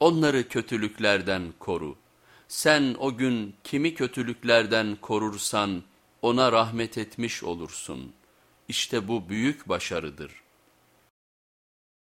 onları kötülüklerden koru. Sen o gün kimi kötülüklerden korursan ona rahmet etmiş olursun. İşte bu büyük başarıdır.''